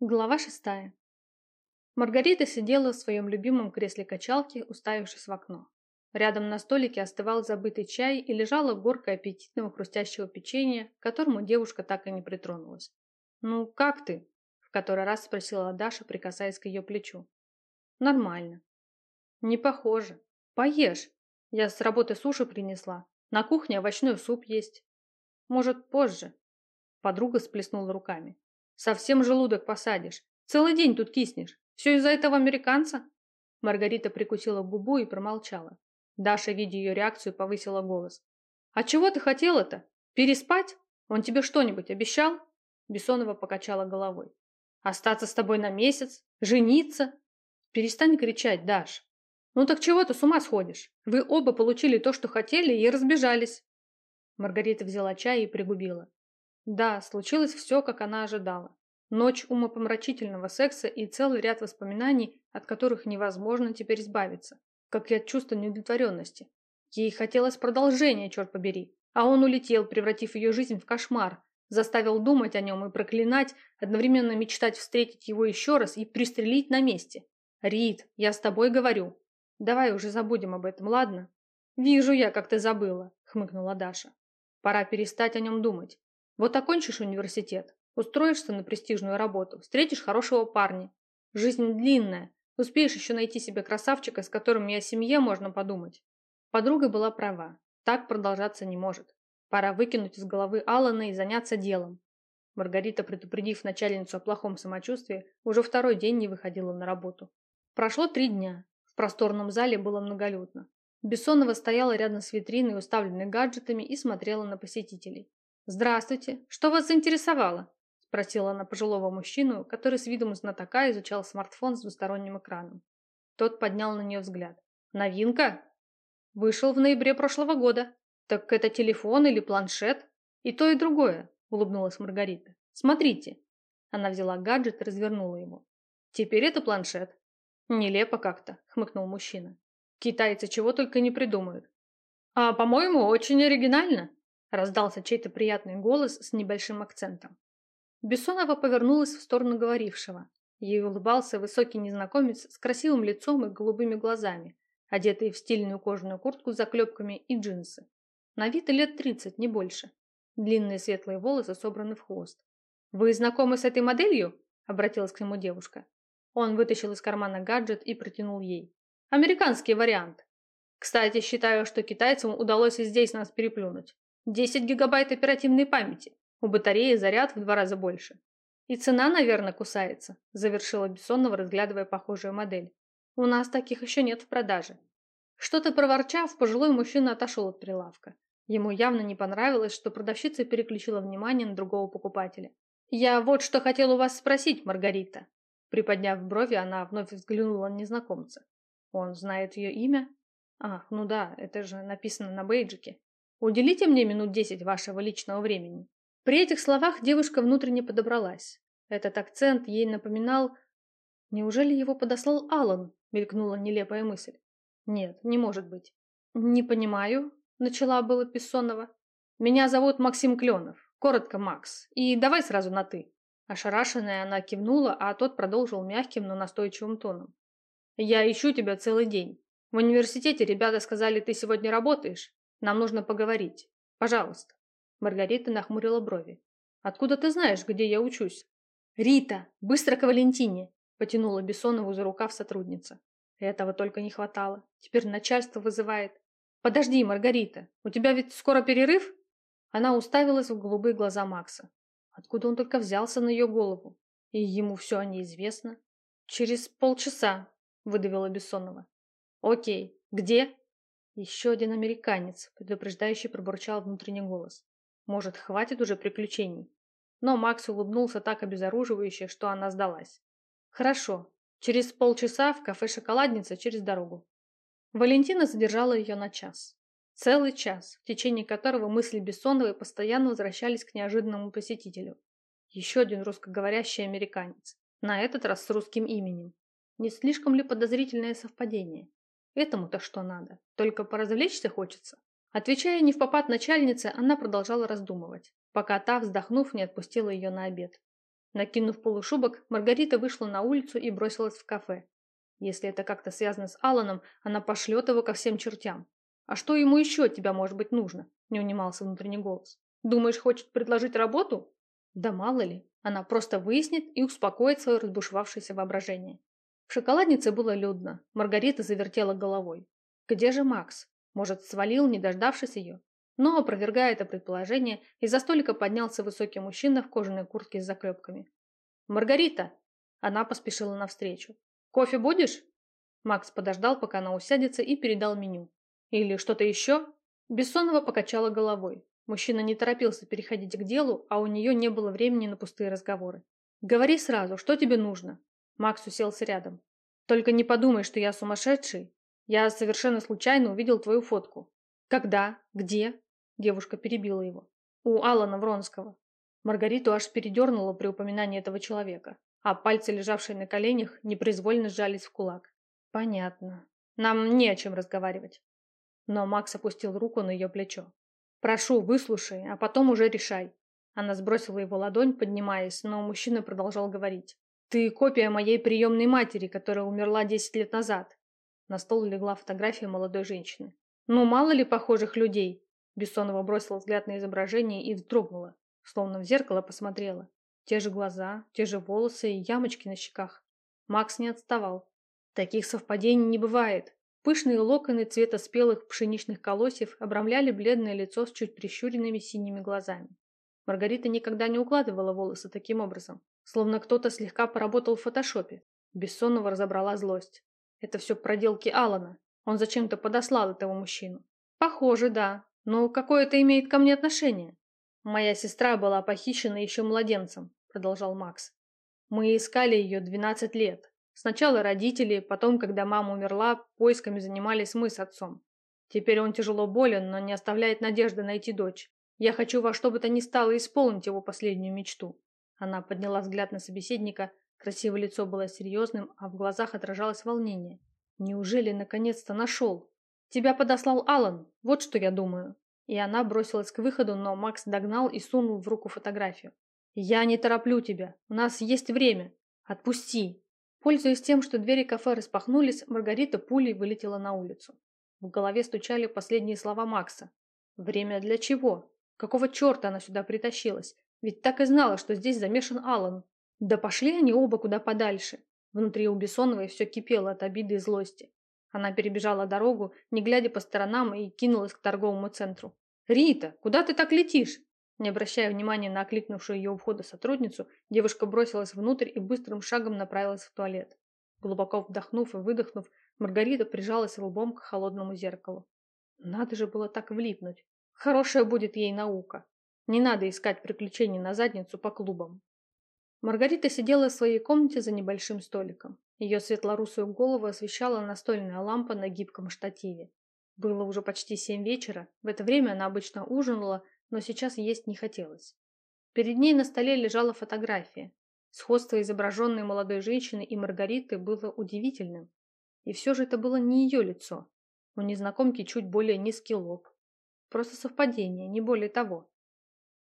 Глава шестая. Маргарита сидела в своем любимом кресле качалки, уставившись в окно. Рядом на столике остывал забытый чай и лежала горка аппетитного хрустящего печенья, к которому девушка так и не притронулась. «Ну, как ты?» – в который раз спросила Даша, прикасаясь к ее плечу. «Нормально». «Не похоже. Поешь. Я с работы суши принесла. На кухне овощной суп есть. Может, позже?» Подруга сплеснула руками. Совсем желудок посадишь. Целый день тут киснешь. Все из-за этого американца?» Маргарита прикусила губу и промолчала. Даша, видя ее реакцию, повысила голос. «А чего ты хотела-то? Переспать? Он тебе что-нибудь обещал?» Бессонова покачала головой. «Остаться с тобой на месяц? Жениться?» «Перестань кричать, Даш. Ну так чего ты с ума сходишь? Вы оба получили то, что хотели, и разбежались». Маргарита взяла чай и пригубила. Да, случилось все, как она ожидала. Ночь умопомрачительного секса и целый ряд воспоминаний, от которых невозможно теперь избавиться, как и от чувства неудовлетворенности. Ей хотелось продолжения, черт побери, а он улетел, превратив ее жизнь в кошмар, заставил думать о нем и проклинать, одновременно мечтать встретить его еще раз и пристрелить на месте. «Рит, я с тобой говорю. Давай уже забудем об этом, ладно?» «Вижу я, как ты забыла», — хмыкнула Даша. «Пора перестать о нем думать. Вот окончишь университет, устроишься на престижную работу, встретишь хорошего парня. Жизнь длинная, успеешь еще найти себе красавчика, с которым и о семье можно подумать. Подруга была права, так продолжаться не может. Пора выкинуть из головы Алана и заняться делом. Маргарита, предупредив начальницу о плохом самочувствии, уже второй день не выходила на работу. Прошло три дня. В просторном зале было многолюдно. Бессонова стояла рядом с витриной, уставленной гаджетами, и смотрела на посетителей. «Здравствуйте! Что вас заинтересовало?» – спросила она пожилого мужчину, который с видом знатока изучал смартфон с двусторонним экраном. Тот поднял на нее взгляд. «Новинка?» «Вышел в ноябре прошлого года. Так это телефон или планшет?» «И то, и другое», – улыбнулась Маргарита. «Смотрите». Она взяла гаджет и развернула его. «Теперь это планшет». «Нелепо как-то», – хмыкнул мужчина. «Китайцы чего только не придумают». «А, по-моему, очень оригинально», Раздался чей-то приятный голос с небольшим акцентом. Бессонова повернулась в сторону говорившего. Ей улыбался высокий незнакомец с красивым лицом и голубыми глазами, одетый в стильную кожаную куртку с заклепками и джинсы. На вид лет тридцать, не больше. Длинные светлые волосы собраны в хвост. «Вы знакомы с этой моделью?» – обратилась к нему девушка. Он вытащил из кармана гаджет и протянул ей. «Американский вариант. Кстати, считаю, что китайцам удалось и здесь нас переплюнуть. 10 гигабайт оперативной памяти. У батареи заряд в два раза больше. И цена, наверное, кусается, завершила Бессонова, разглядывая похожую модель. У нас таких еще нет в продаже. Что-то проворчав, пожилой мужчина отошел от прилавка. Ему явно не понравилось, что продавщица переключила внимание на другого покупателя. «Я вот что хотел у вас спросить, Маргарита». Приподняв брови, она вновь взглянула на незнакомца. «Он знает ее имя?» «Ах, ну да, это же написано на бейджике. Уделите мне минут десять вашего личного времени». При этих словах девушка внутренне подобралась. Этот акцент ей напоминал... Неужели его подослал Алан? Мелькнула нелепая мысль. Нет, не может быть. Не понимаю, начала было Пессонова. Меня зовут Максим Кленов, коротко Макс, и давай сразу на «ты». Ошарашенная она кивнула, а тот продолжил мягким, но настойчивым тоном. «Я ищу тебя целый день. В университете ребята сказали, ты сегодня работаешь. Нам нужно поговорить. Пожалуйста. Маргарита нахмурила брови. Откуда ты знаешь, где я учусь? Рита, быстро к Валентине, потянула Бессонову за рукав сотрудница. Этого только не хватало. Теперь начальство вызывает. Подожди, Маргарита, у тебя ведь скоро перерыв? Она уставилась в голубые глаза Макса. Откуда он только взялся на ее голову? И ему все о ней известно. Через полчаса, выдавила Бессонова. Окей, где? Еще один американец, предупреждающий пробурчал внутренний голос. Может, хватит уже приключений? Но Макс улыбнулся так обезоруживающе, что она сдалась. Хорошо. Через полчаса в кафе «Шоколадница» через дорогу. Валентина задержала ее на час. Целый час, в течение которого мысли Бессоновой постоянно возвращались к неожиданному посетителю. Еще один русскоговорящий американец. На этот раз с русским именем. Не слишком ли подозрительное совпадение? Этому-то что надо? Только поразвлечься хочется? Отвечая не в попад начальнице, она продолжала раздумывать, пока та, вздохнув, не отпустила ее на обед. Накинув полушубок, Маргарита вышла на улицу и бросилась в кафе. Если это как-то связано с Алланом, она пошлет его ко всем чертям. «А что ему еще от тебя, может быть, нужно?» – не унимался внутренний голос. «Думаешь, хочет предложить работу?» Да мало ли, она просто выяснит и успокоит свое разбушевавшееся воображение. В шоколаднице было людно, Маргарита завертела головой. Где же Макс? Может, свалил, не дождавшись ее? Но, опровергая это предположение, из-за столика поднялся высокий мужчина в кожаной куртке с заклепками. «Маргарита!» Она поспешила навстречу. «Кофе будешь?» Макс подождал, пока она усядется, и передал меню. «Или что-то еще?» Бессонова покачала головой. Мужчина не торопился переходить к делу, а у нее не было времени на пустые разговоры. «Говори сразу, что тебе нужно?» Макс уселся рядом. «Только не подумай, что я сумасшедший. Я совершенно случайно увидел твою фотку. Когда? Где?» Девушка перебила его. «У Алана Вронского». Маргариту аж передернуло при упоминании этого человека, а пальцы, лежавшие на коленях, непроизвольно сжались в кулак. «Понятно. Нам не о чем разговаривать». Но Макс опустил руку на ее плечо. «Прошу, выслушай, а потом уже решай». Она сбросила его ладонь, поднимаясь, но мужчина продолжал говорить. «Ты копия моей приемной матери, которая умерла десять лет назад». На стол легла фотография молодой женщины. «Ну, мало ли похожих людей?» Бессонова бросила взгляд на изображение и вздрогнула, словно в зеркало посмотрела. Те же глаза, те же волосы и ямочки на щеках. Макс не отставал. Таких совпадений не бывает. Пышные локоны цвета спелых пшеничных колосьев обрамляли бледное лицо с чуть прищуренными синими глазами. Маргарита никогда не укладывала волосы таким образом, словно кто-то слегка поработал в фотошопе. Бессонова разобрала злость. Это все проделки Алана. Он зачем-то подослал этого мужчину. Похоже, да. Но какое это имеет ко мне отношение? Моя сестра была похищена еще младенцем, продолжал Макс. Мы искали ее 12 лет. Сначала родители, потом, когда мама умерла, поисками занимались мы с отцом. Теперь он тяжело болен, но не оставляет надежды найти дочь. Я хочу во что бы то ни стало исполнить его последнюю мечту. Она подняла взгляд на собеседника. Красивое лицо было серьезным, а в глазах отражалось волнение. Неужели наконец-то нашел? Тебя подослал Алан, вот что я думаю. И она бросилась к выходу, но Макс догнал и сунул в руку фотографию. Я не тороплю тебя. У нас есть время. Отпусти. Пользуясь тем, что двери кафе распахнулись, Маргарита пулей вылетела на улицу. В голове стучали последние слова Макса. Время для чего? Какого черта она сюда притащилась? Ведь так и знала, что здесь замешан Алан. Да пошли они оба куда подальше. Внутри у Бессоновой все кипело от обиды и злости. Она перебежала дорогу, не глядя по сторонам, и кинулась к торговому центру. «Рита, куда ты так летишь?» Не обращая внимания на окликнувшую ее у входа сотрудницу, девушка бросилась внутрь и быстрым шагом направилась в туалет. Глубоко вдохнув и выдохнув, Маргарита прижалась лбом к холодному зеркалу. Надо же было так влипнуть. Хорошая будет ей наука. Не надо искать приключений на задницу по клубам. Маргарита сидела в своей комнате за небольшим столиком. Ее светлорусую голову освещала настольная лампа на гибком штативе. Было уже почти семь вечера. В это время она обычно ужинала, но сейчас есть не хотелось. Перед ней на столе лежала фотография. Сходство изображенной молодой женщины и Маргариты было удивительным. И все же это было не ее лицо. У незнакомки чуть более низкий лоб. Просто совпадение, не более того.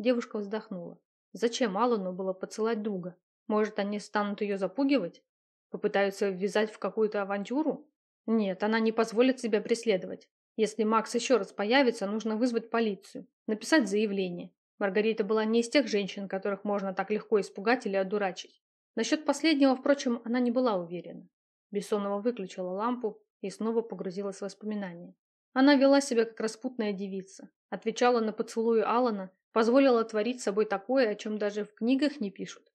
Девушка вздохнула. Зачем Аллану было поцелать друга? Может, они станут ее запугивать? Попытаются ввязать в какую-то авантюру? Нет, она не позволит себя преследовать. Если Макс еще раз появится, нужно вызвать полицию, написать заявление. Маргарита была не из тех женщин, которых можно так легко испугать или одурачить. Насчет последнего, впрочем, она не была уверена. Бессонова выключила лампу и снова погрузилась в воспоминания. Она вела себя как распутная девица, отвечала на поцелуи Алана, позволила творить с собой такое, о чем даже в книгах не пишут.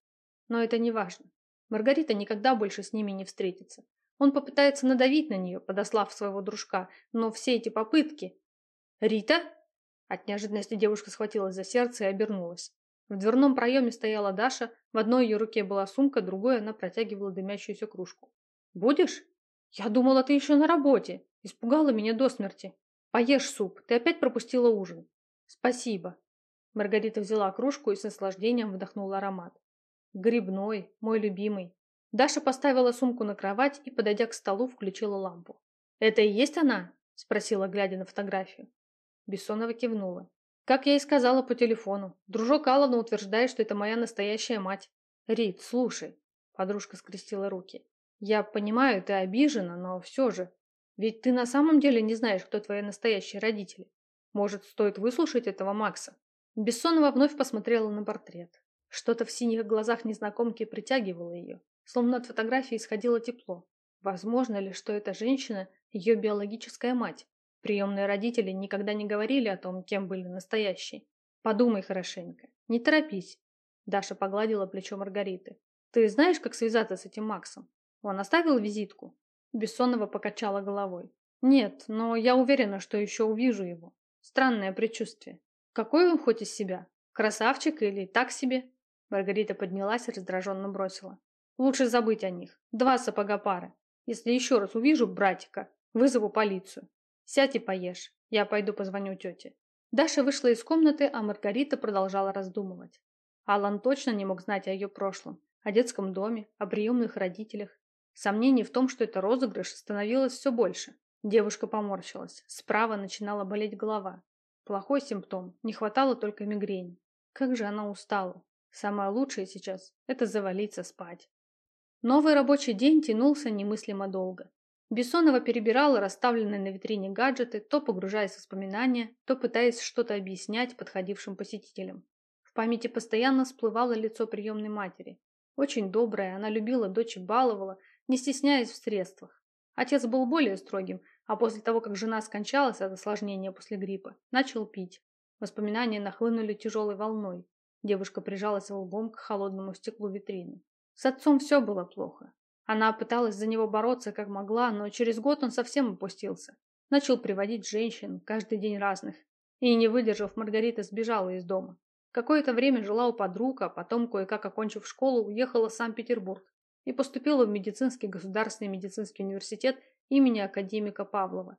Но это не важно. Маргарита никогда больше с ними не встретится. Он попытается надавить на нее, подослав своего дружка, но все эти попытки... «Рита?» От неожиданности девушка схватилась за сердце и обернулась. В дверном проеме стояла Даша, в одной ее руке была сумка, другой она протягивала дымящуюся кружку. «Будешь?» «Я думала, ты еще на работе. Испугала меня до смерти. Поешь суп, ты опять пропустила ужин». «Спасибо». Маргарита взяла кружку и с наслаждением вдохнула аромат. «Грибной, мой любимый. Даша поставила сумку на кровать и, подойдя к столу, включила лампу. «Это и есть она?» – спросила, глядя на фотографию. Бессонова кивнула. «Как я и сказала по телефону, дружок Аллана утверждает, что это моя настоящая мать. Рит, слушай, подружка скрестила руки. Я понимаю, ты обижена, но все же. Ведь ты на самом деле не знаешь, кто твои настоящие родители. Может, стоит выслушать этого Макса? Бессонова вновь посмотрела на портрет. Что-то в синих глазах незнакомки притягивало ее, словно от фотографии исходило тепло. Возможно ли, что эта женщина – ее биологическая мать? Приемные родители никогда не говорили о том, кем были настоящие. Подумай хорошенько. Не торопись. Даша погладила плечо Маргариты. Ты знаешь, как связаться с этим Максом? Он оставил визитку? Бессонова покачала головой. Нет, но я уверена, что еще увижу его. Странное предчувствие. Какой он хоть из себя? Красавчик или так себе? Маргарита поднялась и раздраженно бросила. Лучше забыть о них. Два сапога пары. Если еще раз увижу братика, вызову полицию. Сядь и поешь. Я пойду позвоню тете. Даша вышла из комнаты, а Маргарита продолжала раздумывать. Алан точно не мог знать о ее прошлом, о детском доме, о приемных родителях. Сомнений в том, что это розыгрыш, становилось все больше. Девушка поморщилась. Справа начинала болеть голова. Плохой симптом. Не хватало только мигрени. Как же она устала. Самое лучшее сейчас – это завалиться спать. Новый рабочий день тянулся немыслимо долго. Бессонова перебирала расставленные на витрине гаджеты, то погружаясь в воспоминания, то пытаясь что-то объяснять подходившим посетителям. В памяти постоянно всплывало лицо приемной матери. Очень добрая, она любила дочь и баловала, не стесняясь в средствах. Отец был более строгим, а после того, как жена скончалась от осложнения после гриппа, начал пить. Воспоминания нахлынули тяжелой волной. Девушка прижалась лбом к холодному стеклу витрины. С отцом все было плохо. Она пыталась за него бороться как могла, но через год он совсем опустился. Начал приводить женщин, каждый день разных. И, не выдержав, Маргарита сбежала из дома. Какое-то время жила у подруг, а потом, кое-как окончив школу, уехала в Санкт-Петербург и поступила в медицинский государственный медицинский университет имени академика Павлова.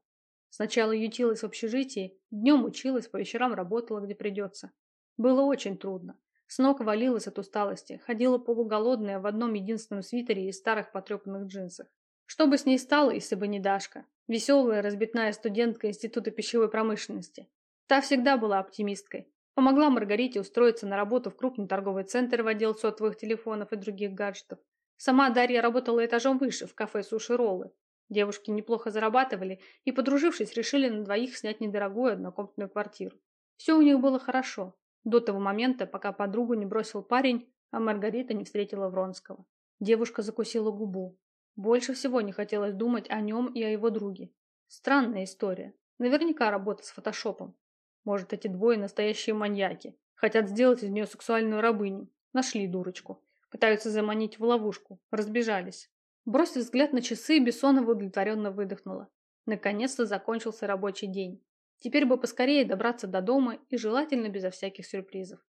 Сначала ютилась в общежитии, днем училась, по вечерам работала, где придется. Было очень трудно. С ног валилась от усталости, ходила полуголодная в одном единственном свитере и старых потрепанных джинсах. Что бы с ней стало, если бы не Дашка? Веселая, разбитная студентка Института пищевой промышленности. Та всегда была оптимисткой. Помогла Маргарите устроиться на работу в крупный торговый центр в отдел сотовых телефонов и других гаджетов. Сама Дарья работала этажом выше, в кафе «Суши-роллы». Девушки неплохо зарабатывали и, подружившись, решили на двоих снять недорогую однокомнатную квартиру. Все у них было хорошо. До того момента, пока подругу не бросил парень, а Маргарита не встретила Вронского. Девушка закусила губу. Больше всего не хотелось думать о нем и о его друге. Странная история. Наверняка работа с фотошопом. Может, эти двое настоящие маньяки. Хотят сделать из нее сексуальную рабыню. Нашли дурочку. Пытаются заманить в ловушку. Разбежались. Бросив взгляд на часы, Бессонова удовлетворенно выдохнула. Наконец-то закончился рабочий день. Теперь бы поскорее добраться до дома и желательно безо всяких сюрпризов.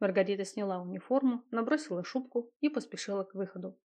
Маргарита сняла униформу, набросила шубку и поспешила к выходу.